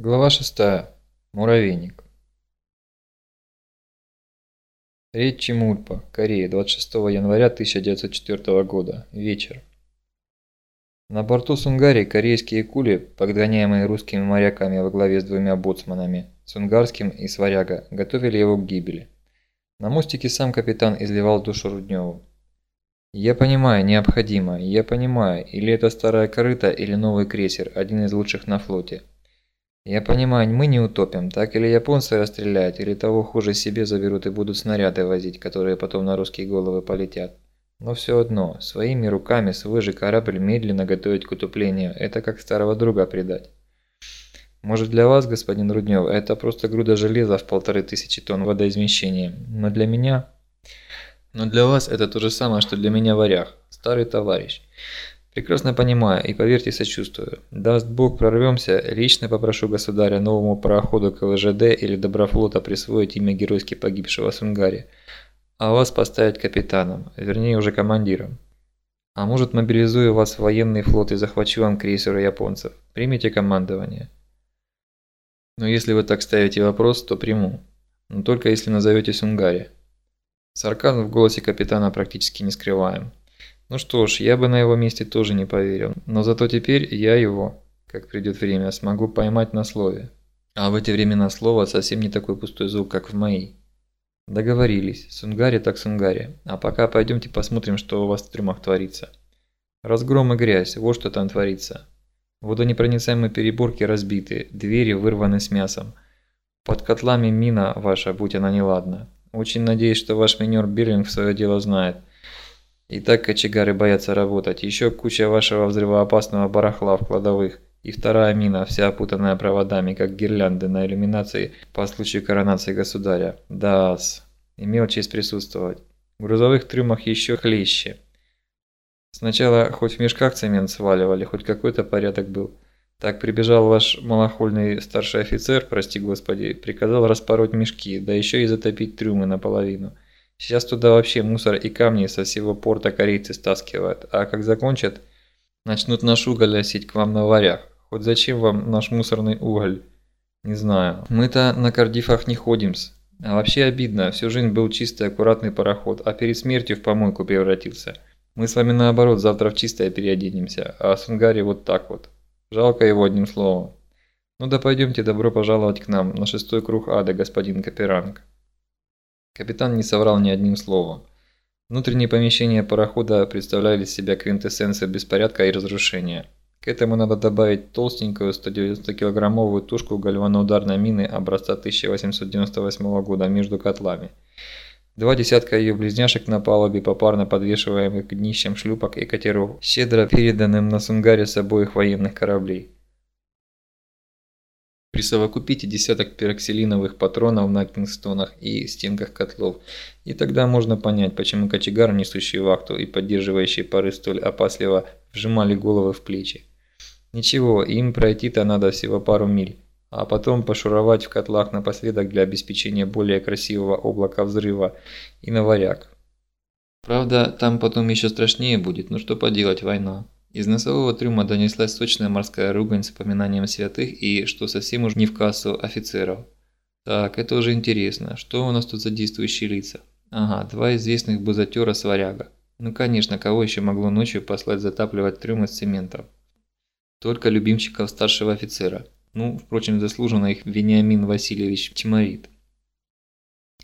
Глава 6. Муравейник. Рейд Чемульпа, Корея, 26 января 1904 года. Вечер. На борту Сунгари корейские кули, подгоняемые русскими моряками во главе с двумя боцманами, Сунгарским и Сваряга, готовили его к гибели. На мостике сам капитан изливал душу Рудневу. «Я понимаю, необходимо, я понимаю, или это старая корыта, или новый крейсер, один из лучших на флоте». Я понимаю, мы не утопим, так или японцы расстреляют, или того хуже себе заберут и будут снаряды возить, которые потом на русские головы полетят. Но все одно, своими руками свой же корабль медленно готовить к утоплению, это как старого друга предать. Может для вас, господин Руднев, это просто груда железа в полторы тысячи тонн водоизмещения, но для меня... Но для вас это то же самое, что для меня варяг, старый товарищ. Прекрасно понимаю и, поверьте, сочувствую. Даст Бог, прорвемся, лично попрошу государя новому пароходу КВЖД или Доброфлота присвоить имя геройски погибшего Сунгари, а вас поставить капитаном, вернее уже командиром. А может мобилизую вас в военный флот и захвачу вам крейсеры японцев. Примите командование. Но если вы так ставите вопрос, то приму. Но только если назовете Сунгари. Сарказм в голосе капитана практически не скрываем. Ну что ж, я бы на его месте тоже не поверил, но зато теперь я его, как придет время, смогу поймать на слове. А в эти времена слово совсем не такой пустой звук, как в моей. Договорились, сунгари так сунгари, а пока пойдемте посмотрим, что у вас в трюмах творится. Разгром и грязь, вот что там творится. Водонепроницаемые переборки разбиты, двери вырваны с мясом. Под котлами мина ваша, будь она неладна. Очень надеюсь, что ваш минер Берлинг свое дело знает. И так кочегары боятся работать. Еще куча вашего взрывоопасного барахла в кладовых. И вторая мина, вся опутанная проводами, как гирлянды на иллюминации по случаю коронации государя. Да-с. Имел честь присутствовать. В грузовых трюмах еще хлеще. Сначала хоть в мешках цемент сваливали, хоть какой-то порядок был. Так прибежал ваш малохольный старший офицер, прости господи, приказал распороть мешки, да еще и затопить трюмы наполовину. Сейчас туда вообще мусор и камни со всего порта корейцы стаскивают, а как закончат, начнут наш уголь носить к вам на варях. Хоть зачем вам наш мусорный уголь? Не знаю. Мы-то на Кардифах не ходим-с. А вообще обидно, всю жизнь был чистый аккуратный пароход, а перед смертью в помойку превратился. Мы с вами наоборот завтра в чистое переоденемся, а Сунгари вот так вот. Жалко его одним словом. Ну да пойдемте, добро пожаловать к нам на шестой круг ада, господин Каперанг. Капитан не соврал ни одним словом. Внутренние помещения парохода представляли себя квинтэссенцию беспорядка и разрушения. К этому надо добавить толстенькую 190-килограммовую тушку гальваноударной мины образца 1898 года между котлами. Два десятка ее близняшек на палубе, попарно подвешиваемых к днищам шлюпок и катеров, щедро переданным на Сунгаре с обоих военных кораблей. Присовокупите десяток пероксилиновых патронов на кингстонах и стенках котлов, и тогда можно понять, почему кочегар, несущий вахту и поддерживающий пары столь опасливо, вжимали головы в плечи. Ничего, им пройти-то надо всего пару миль, а потом пошуровать в котлах напоследок для обеспечения более красивого облака взрыва и на варяг. Правда, там потом еще страшнее будет, но что поделать, война. Из носового трюма донеслась сочная морская ругань с упоминанием святых и, что совсем уж не в кассу, офицеров. Так, это уже интересно. Что у нас тут за действующие лица? Ага, два известных бузатера сваряга. Ну конечно, кого еще могло ночью послать затапливать трюмы с цементом? Только любимчиков старшего офицера. Ну, впрочем, заслуженно их Вениамин Васильевич Тиморит.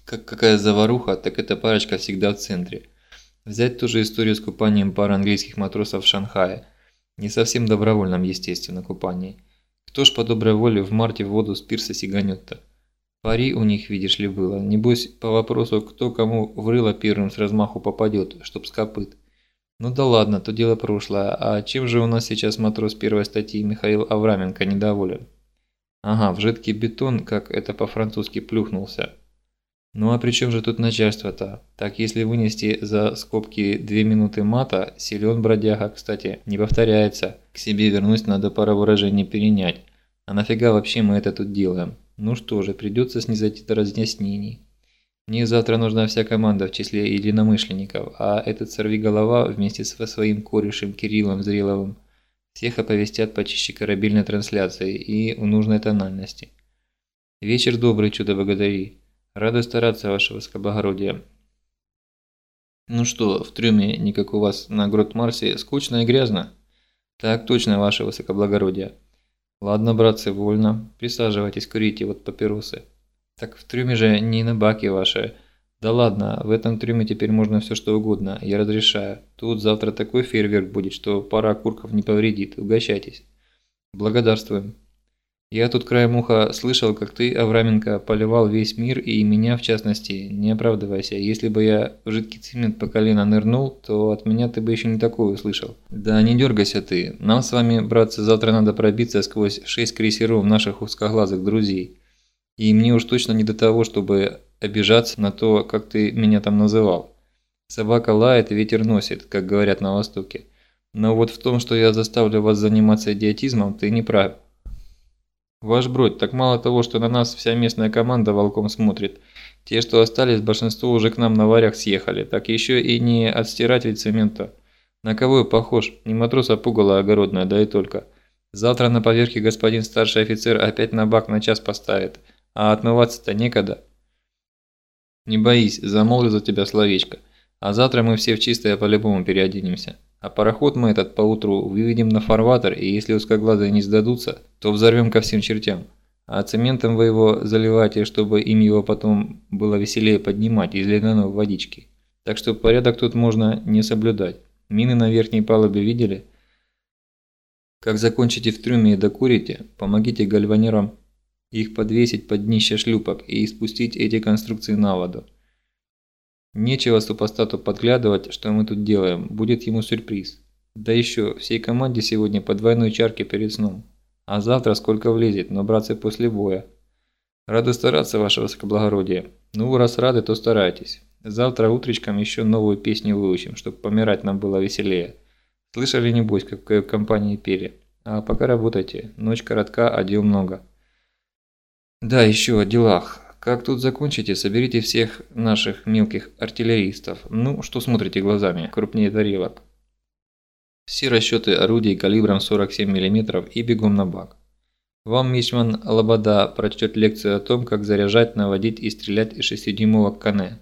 Как какая заваруха, так эта парочка всегда в центре. Взять ту же историю с купанием пары английских матросов в Шанхае. Не совсем добровольном, естественно, купании. Кто ж по доброй воле в марте в воду с пирса сиганет-то? Пари у них, видишь ли, было. Небось, по вопросу, кто кому в рыло первым с размаху попадет, чтоб с копыт. Ну да ладно, то дело прошлое. А чем же у нас сейчас матрос первой статьи Михаил Авраменко недоволен? Ага, в жидкий бетон, как это по-французски, плюхнулся. Ну а при чем же тут начальство-то? Так если вынести за скобки две минуты мата, силен бродяга, кстати, не повторяется. К себе вернусь, надо пару выражений перенять. А нафига вообще мы это тут делаем? Ну что же, придется снизойти до разъяснений. Мне завтра нужна вся команда в числе единомышленников, а этот сорвиголова вместе со своим корешем Кириллом Зреловым Всех оповестят почище корабельной трансляции и в нужной тональности. Вечер добрый, чудо-богатыри. Рада стараться, ваше высокоблагородие. Ну что, в трюме, не как у вас на Грот Марсе, скучно и грязно? Так точно, ваше высокоблагородие. Ладно, братцы, вольно. Присаживайтесь, курите вот папиросы. Так в трюме же не на баке ваше. Да ладно, в этом трюме теперь можно все что угодно, я разрешаю. Тут завтра такой фейерверк будет, что пара окурков не повредит. Угощайтесь. Благодарствуем. Я тут краем уха слышал, как ты, Авраменко, поливал весь мир и меня в частности. Не оправдывайся. Если бы я в жидкий цемент по колено нырнул, то от меня ты бы еще не такое услышал. Да не дергайся ты. Нам с вами, братцы, завтра надо пробиться сквозь шесть крейсеров наших узкоглазых друзей. И мне уж точно не до того, чтобы обижаться на то, как ты меня там называл. Собака лает, ветер носит, как говорят на Востоке. Но вот в том, что я заставлю вас заниматься идиотизмом, ты не прав. Ваш бродь, так мало того, что на нас вся местная команда волком смотрит. Те, что остались, большинство уже к нам на варях съехали, так еще и не отстиратель цемента. На кого я похож? Не матрос, а пугало огородное, да и только. Завтра на поверке господин старший офицер опять на бак на час поставит, а отмываться-то некогда. Не боись, замолвлю за тебя словечко. А завтра мы все в чистое по-любому переоденемся. А пароход мы этот поутру выведем на фарватер, и если узкоглазые не сдадутся, то взорвем ко всем чертям. А цементом вы его заливаете, чтобы им его потом было веселее поднимать из ледяной водички. Так что порядок тут можно не соблюдать. Мины на верхней палубе видели? Как закончите в трюме и докурите, помогите гальванерам их подвесить под днище шлюпок и спустить эти конструкции на воду. Нечего супостату подглядывать, что мы тут делаем, будет ему сюрприз. Да еще, всей команде сегодня по двойной чарке перед сном. А завтра сколько влезет, но братцы после боя. Рады стараться, ваше высокоблагородие. Ну, раз рады, то старайтесь. Завтра утречком еще новую песню выучим, чтобы помирать нам было веселее. Слышали, небось, как в компании пели. А пока работайте. Ночь коротка, а дел много. Да, еще о делах. Как тут закончите, соберите всех наших мелких артиллеристов. Ну, что смотрите глазами, крупнее тарелок. Все расчеты орудий калибром 47 мм и бегом на бак. Вам Мичман Лобода прочтет лекцию о том, как заряжать, наводить и стрелять из 6-дюймовок Кане.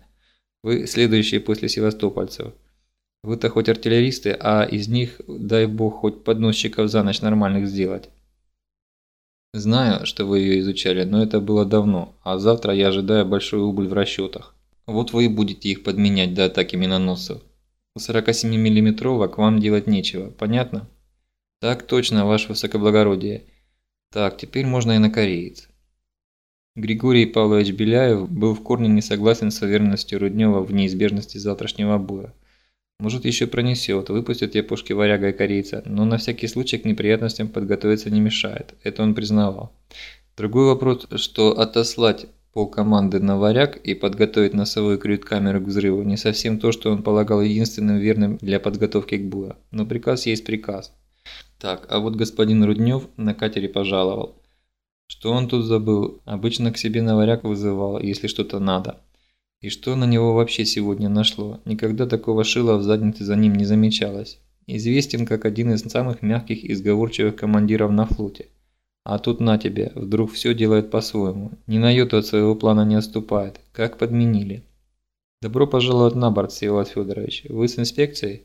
Вы следующие после севастопольцев. Вы-то хоть артиллеристы, а из них, дай бог, хоть подносчиков за ночь нормальных сделать. Знаю, что вы ее изучали, но это было давно, а завтра я ожидаю большой убыль в расчетах. Вот вы и будете их подменять до атаки миноносцев. У 47 миллиметровок вам делать нечего, понятно? Так точно, ваше высокоблагородие. Так, теперь можно и на кореец. Григорий Павлович Беляев был в корне не согласен с уверенностью Руднева в неизбежности завтрашнего боя. Может еще пронесет, выпустят я пушки варяга и корейца, но на всякий случай к неприятностям подготовиться не мешает, это он признавал. Другой вопрос, что отослать полкоманды на варяг и подготовить носовую крют-камеру к взрыву не совсем то, что он полагал единственным верным для подготовки к бою. Но приказ есть приказ. Так, а вот господин Руднев на катере пожаловал. Что он тут забыл? Обычно к себе на варяг вызывал, если что-то надо. И что на него вообще сегодня нашло? Никогда такого шила в заднице за ним не замечалось. Известен как один из самых мягких и сговорчивых командиров на флоте. А тут на тебе, вдруг все делает по-своему. Ни на йоту от своего плана не отступает. Как подменили. Добро пожаловать на борт, Всеволод Федорович. Вы с инспекцией?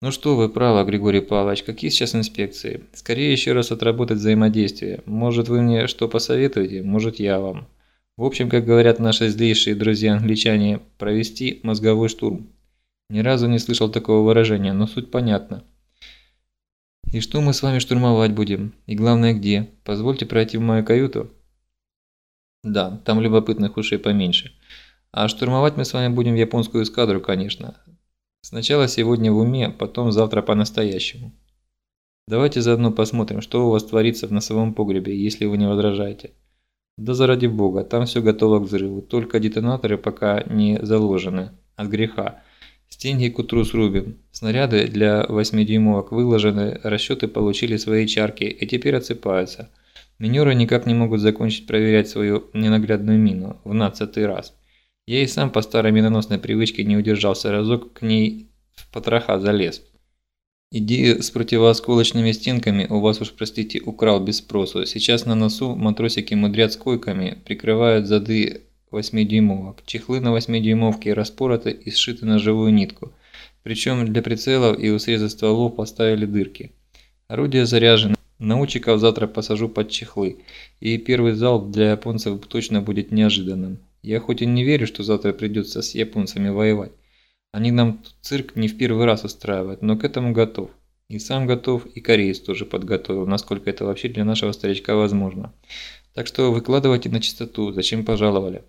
Ну что вы, право, Григорий Павлович, какие сейчас инспекции? Скорее еще раз отработать взаимодействие. Может вы мне что посоветуете, может я вам. В общем, как говорят наши злейшие друзья-англичане, провести мозговой штурм. Ни разу не слышал такого выражения, но суть понятна. И что мы с вами штурмовать будем? И главное где? Позвольте пройти в мою каюту? Да, там любопытных ушей поменьше. А штурмовать мы с вами будем японскую эскадру, конечно. Сначала сегодня в уме, потом завтра по-настоящему. Давайте заодно посмотрим, что у вас творится в носовом погребе, если вы не возражаете. Да заради бога, там все готово к взрыву, только детонаторы пока не заложены. От греха. Стенги к утру срубим. Снаряды для 8-дюймовок выложены, расчеты получили свои чарки и теперь отсыпаются. Минеры никак не могут закончить проверять свою ненаглядную мину в нацатый раз. Я и сам по старой миноносной привычке не удержался разок к ней в потроха залез. Идею с противоосколочными стенками у вас уж, простите, украл без спросу. Сейчас на носу матросики мудрят с койками, прикрывают зады 8-дюймовок. Чехлы на 8-дюймовке распороты и сшиты на живую нитку. Причем для прицелов и у среза стволов поставили дырки. Орудие заряжено. Научиков завтра посажу под чехлы. И первый залп для японцев точно будет неожиданным. Я хоть и не верю, что завтра придется с японцами воевать. Они нам цирк не в первый раз устраивают, но к этому готов. И сам готов, и кореец тоже подготовил, насколько это вообще для нашего старичка возможно. Так что выкладывайте на чистоту, зачем пожаловали.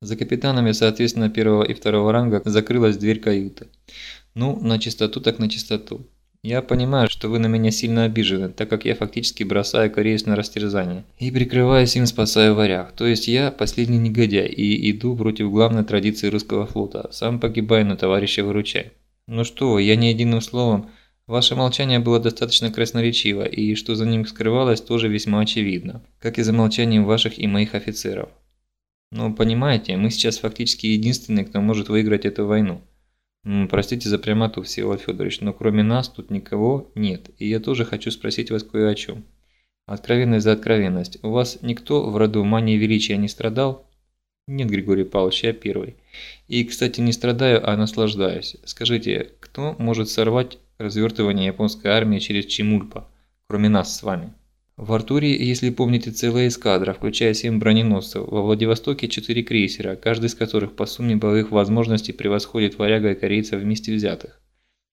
За капитанами, соответственно, первого и второго ранга закрылась дверь каюты. Ну, на чистоту так на чистоту. Я понимаю, что вы на меня сильно обижены, так как я фактически бросаю кореец на растерзание. И прикрываясь им спасаю варяг. То есть я последний негодяй и иду против главной традиции русского флота. Сам погибаю, но товарища выручай. Ну что я не единым словом. Ваше молчание было достаточно красноречиво, и что за ним скрывалось, тоже весьма очевидно. Как и за молчанием ваших и моих офицеров. Но понимаете, мы сейчас фактически единственные, кто может выиграть эту войну. Простите за прямоту, Всеволод Федорович, но кроме нас тут никого нет, и я тоже хочу спросить вас кое о чем. Откровенность за откровенность. У вас никто в роду мании величия не страдал? Нет, Григорий Павлович, я первый. И, кстати, не страдаю, а наслаждаюсь. Скажите, кто может сорвать развертывание японской армии через Чемульпа, кроме нас с вами? В Артуре, если помните, целая эскадра, включая 7 броненосцев, во Владивостоке 4 крейсера, каждый из которых по сумме боевых возможностей превосходит варяга и корейца вместе взятых.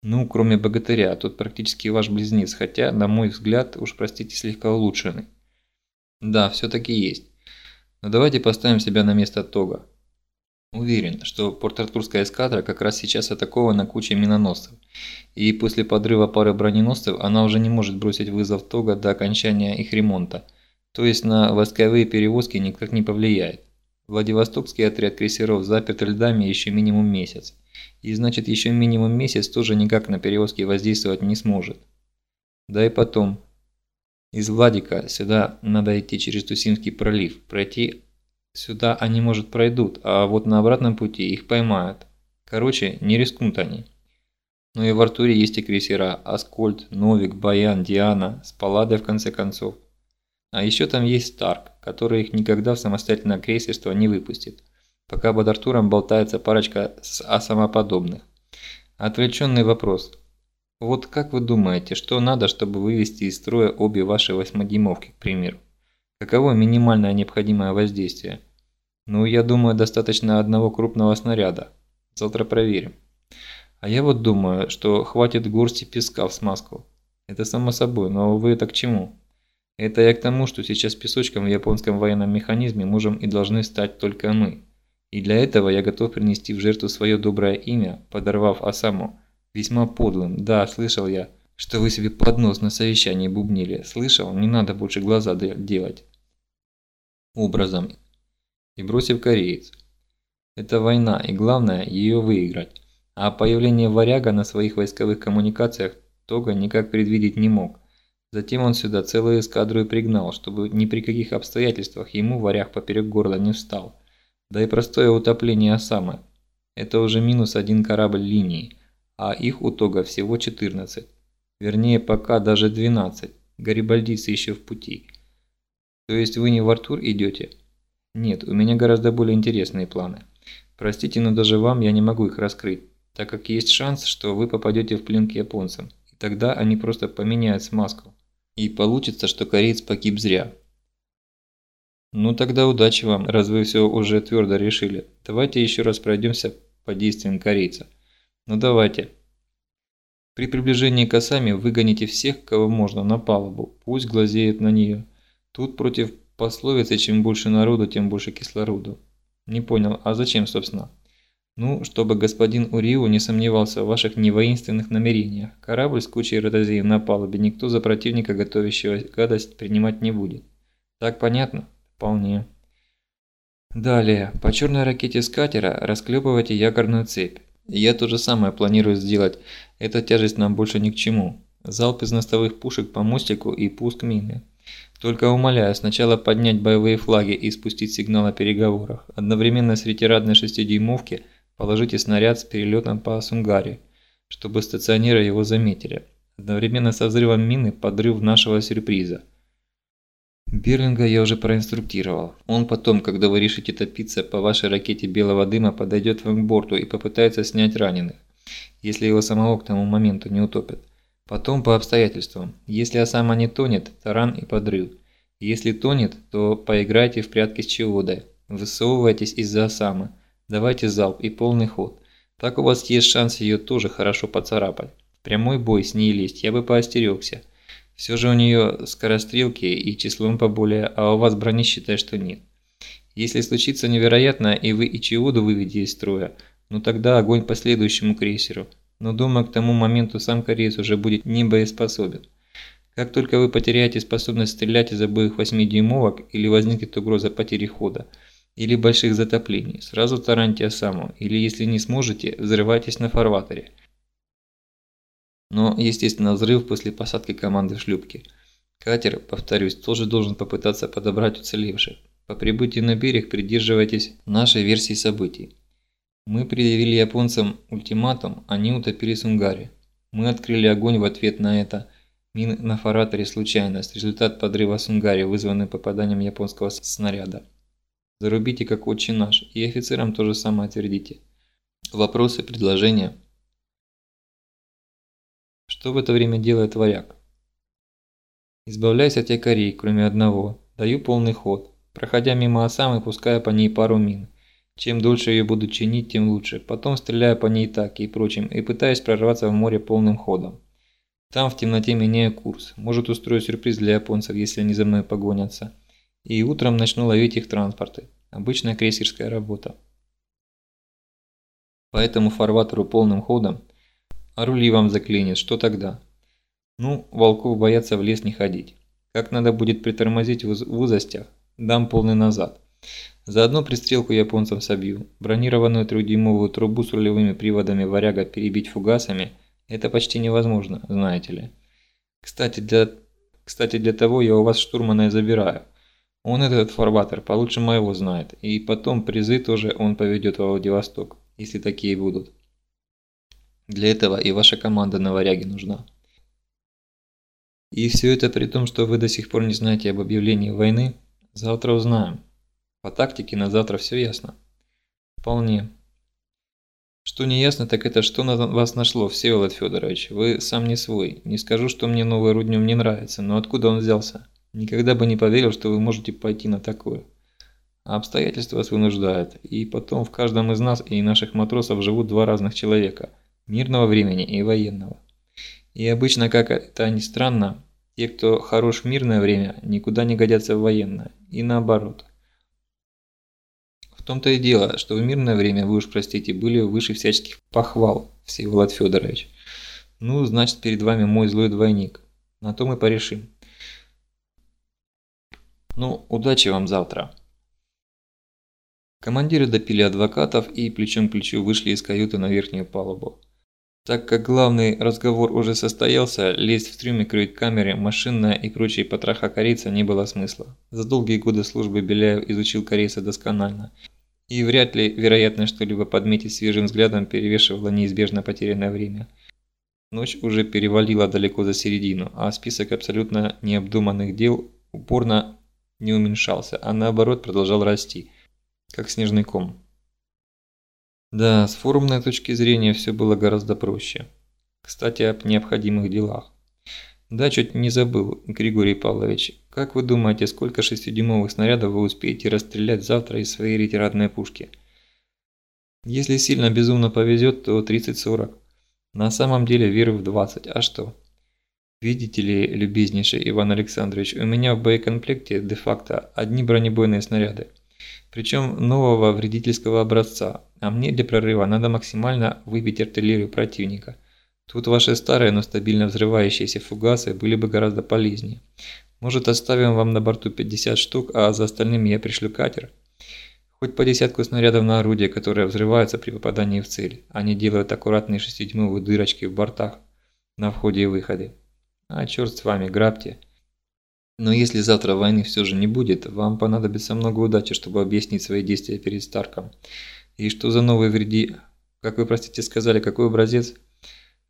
Ну, кроме богатыря, тот практически ваш близнец, хотя, на мой взгляд, уж простите, слегка улучшенный. Да, все-таки есть. Но давайте поставим себя на место Тога. Уверен, что Порт-Артурская эскадра как раз сейчас атакована кучей миноносцев, и после подрыва пары броненосцев она уже не может бросить вызов Тога до окончания их ремонта, то есть на войсковые перевозки никак не повлияет. Владивостокский отряд крейсеров заперт льдами еще минимум месяц, и значит еще минимум месяц тоже никак на перевозки воздействовать не сможет. Да и потом, из Владика сюда надо идти через Тусимский пролив, пройти Сюда они, может, пройдут, а вот на обратном пути их поймают. Короче, не рискнут они. Но и в Артуре есть и крейсера Аскольд, Новик, Баян, Диана, с Палладой в конце концов. А еще там есть Старк, который их никогда в самостоятельное крейсерство не выпустит, пока под Артуром болтается парочка самоподобных. Отвлеченный вопрос. Вот как вы думаете, что надо, чтобы вывести из строя обе ваши восьмидюймовки, к примеру? Каково минимальное необходимое воздействие? Ну, я думаю, достаточно одного крупного снаряда. Завтра проверим. А я вот думаю, что хватит горсти песка в смазку. Это само собой, но вы это к чему? Это я к тому, что сейчас песочком в японском военном механизме можем и должны стать только мы. И для этого я готов принести в жертву свое доброе имя, подорвав Осаму. Весьма подлым, да, слышал я, что вы себе под нос на совещании бубнили. Слышал, не надо больше глаза делать образом и бросив кореец. Это война, и главное ее выиграть. А появление варяга на своих войсковых коммуникациях Тога никак предвидеть не мог. Затем он сюда целую эскадру и пригнал, чтобы ни при каких обстоятельствах ему варяг поперек горла не встал. Да и простое утопление Осамы. Это уже минус один корабль линии, а их у Тога всего 14. Вернее, пока даже 12. Гарибальдийцы еще в пути. То есть вы не в Артур идете? Нет, у меня гораздо более интересные планы. Простите, но даже вам я не могу их раскрыть, так как есть шанс, что вы попадете в плен к японцам. И тогда они просто поменяют смазку. И получится, что кореец погиб зря. Ну тогда удачи вам, раз вы все уже твердо решили. Давайте еще раз пройдемся по действиям корейца. Ну давайте. При приближении к Асами выгоните всех, кого можно, на палубу. Пусть глазеют на нее. Тут против пословицы «чем больше народу, тем больше кислороду». Не понял, а зачем, собственно? Ну, чтобы господин Уриу не сомневался в ваших невоинственных намерениях. Корабль с кучей ротозеев на палубе никто за противника, готовящего гадость, принимать не будет. Так понятно? Вполне. Далее, по черной ракете с катера расклепывайте якорную цепь. Я то же самое планирую сделать, эта тяжесть нам больше ни к чему. Залп из настовых пушек по мостику и пуск мины. Только умоляю сначала поднять боевые флаги и спустить сигнал о переговорах. Одновременно с ретирадной шестидюймовки положите снаряд с перелетом по Сунгаре, чтобы стационеры его заметили. Одновременно со взрывом мины подрыв нашего сюрприза. Берлинга я уже проинструктировал. Он потом, когда вы решите топиться по вашей ракете белого дыма, подойдет вам к борту и попытается снять раненых, если его самого к тому моменту не утопят. Потом по обстоятельствам. Если Осама не тонет, таран и подрыв. Если тонет, то поиграйте в прятки с Чиодой. Высовывайтесь из-за Осамы. Давайте залп и полный ход. Так у вас есть шанс ее тоже хорошо поцарапать. прямой бой с ней лезть я бы поостерегся. Все же у нее скорострелки и числом поболее, а у вас брони считай, что нет. Если случится невероятно и вы и Чиоду выведете из строя, ну тогда огонь по следующему крейсеру – но думаю, к тому моменту сам кореец уже будет не боеспособен. Как только вы потеряете способность стрелять из обоих 8-дюймовок или возникнет угроза потери хода, или больших затоплений, сразу тараньте Осаму, или если не сможете, взрывайтесь на фарватере. Но, естественно, взрыв после посадки команды в шлюпке. Катер, повторюсь, тоже должен попытаться подобрать уцелевших. По прибытии на берег придерживайтесь нашей версии событий. Мы предъявили японцам ультиматум, они утопили Сунгари. Мы открыли огонь в ответ на это. Мины на фараторе случайность, результат подрыва Сунгари, вызванный попаданием японского снаряда. Зарубите как отче наш, и офицерам то же самое отвердите. Вопросы, предложения? Что в это время делает варяг? Избавляйся от якорей, кроме одного. Даю полный ход. Проходя мимо Осамы, пуская по ней пару мин. Чем дольше ее буду чинить, тем лучше. Потом стреляю по ней так и прочим, и пытаюсь прорваться в море полным ходом. Там в темноте меняю курс. Может устрою сюрприз для японцев, если они за мной погонятся. И утром начну ловить их транспорты. Обычная крейсерская работа. Поэтому фарватеру полным ходом. А рули вам заклинит, что тогда? Ну, волков боятся в лес не ходить. Как надо будет притормозить в узостях, дам полный назад. Заодно пристрелку японцам собью. Бронированную трехдюймовую трубу с рулевыми приводами варяга перебить фугасами – это почти невозможно, знаете ли. Кстати для, кстати, для того я у вас штурмана и забираю. Он этот фарватер получше моего знает. И потом призы тоже он поведет во Владивосток, если такие будут. Для этого и ваша команда на варяге нужна. И все это при том, что вы до сих пор не знаете об объявлении войны? Завтра узнаем. По тактике на завтра все ясно? Вполне. Что не ясно, так это что на вас нашло, Всеволод Федорович. Вы сам не свой. Не скажу, что мне новый Руднев не нравится, но откуда он взялся? Никогда бы не поверил, что вы можете пойти на такое. А обстоятельства вас вынуждают. И потом в каждом из нас и наших матросов живут два разных человека. Мирного времени и военного. И обычно, как это ни странно, те, кто хорош в мирное время, никуда не годятся в военное. И наоборот том-то и дело, что в мирное время, вы уж простите, были выше всяческих похвал, Всеволод Федорович. Ну, значит, перед вами мой злой двойник. На то мы порешим. Ну, удачи вам завтра. Командиры допили адвокатов и плечом к плечу вышли из каюты на верхнюю палубу. Так как главный разговор уже состоялся, лезть в трюме кают-камере, машинная и прочие потроха корейца не было смысла. За долгие годы службы Беляев изучил корейца досконально и вряд ли вероятность что-либо подметить свежим взглядом перевешивала неизбежно потерянное время. Ночь уже перевалила далеко за середину, а список абсолютно необдуманных дел упорно не уменьшался, а наоборот продолжал расти, как снежный ком. Да, с форумной точки зрения все было гораздо проще. Кстати, об необходимых делах. Да, чуть не забыл, Григорий Павлович. Как вы думаете, сколько шестидюймовых снарядов вы успеете расстрелять завтра из своей ретирадной пушки? Если сильно безумно повезет, то 30-40. На самом деле верю в 20, а что? Видите ли, любезнейший Иван Александрович, у меня в боекомплекте де-факто одни бронебойные снаряды. Причем нового вредительского образца, а мне для прорыва надо максимально выбить артиллерию противника – Тут ваши старые, но стабильно взрывающиеся фугасы были бы гораздо полезнее. Может оставим вам на борту 50 штук, а за остальными я пришлю катер? Хоть по десятку снарядов на орудие, которые взрываются при попадании в цель. Они делают аккуратные шестидюймовые дырочки в бортах на входе и выходе. А черт с вами, грабьте. Но если завтра войны все же не будет, вам понадобится много удачи, чтобы объяснить свои действия перед Старком. И что за новый вреди... Как вы, простите, сказали, какой образец?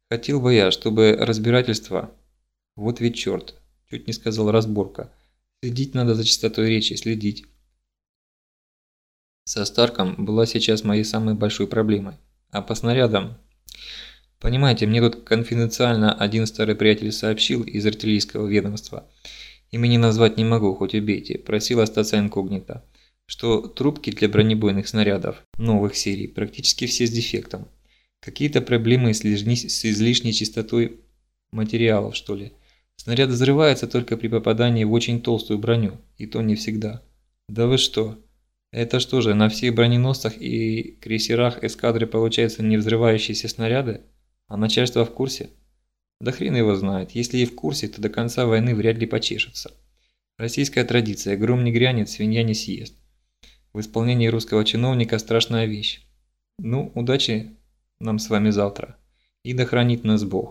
Хотел бы я, чтобы разбирательство... Вот ведь черт, чуть не сказал разборка. Следить надо за чистотой речи, следить. Со Старком была сейчас моей самой большой проблемой. А по снарядам... Понимаете, мне тут конфиденциально один старый приятель сообщил из артиллерийского ведомства. Имени назвать не могу, хоть убейте. Просил остаться инкогнито. Что трубки для бронебойных снарядов новых серий практически все с дефектом. Какие-то проблемы с, лишней, с излишней чистотой материалов, что ли. Снаряд взрывается только при попадании в очень толстую броню, и то не всегда. Да вы что? Это что же, на всех броненосцах и крейсерах эскадры получаются не взрывающиеся снаряды? А начальство в курсе? Да хрен его знает. Если и в курсе, то до конца войны вряд ли почешется. Российская традиция. Гром не грянет, свинья не съест. В исполнении русского чиновника страшная вещь. Ну, удачи нам с вами завтра. И да хранит нас Бог.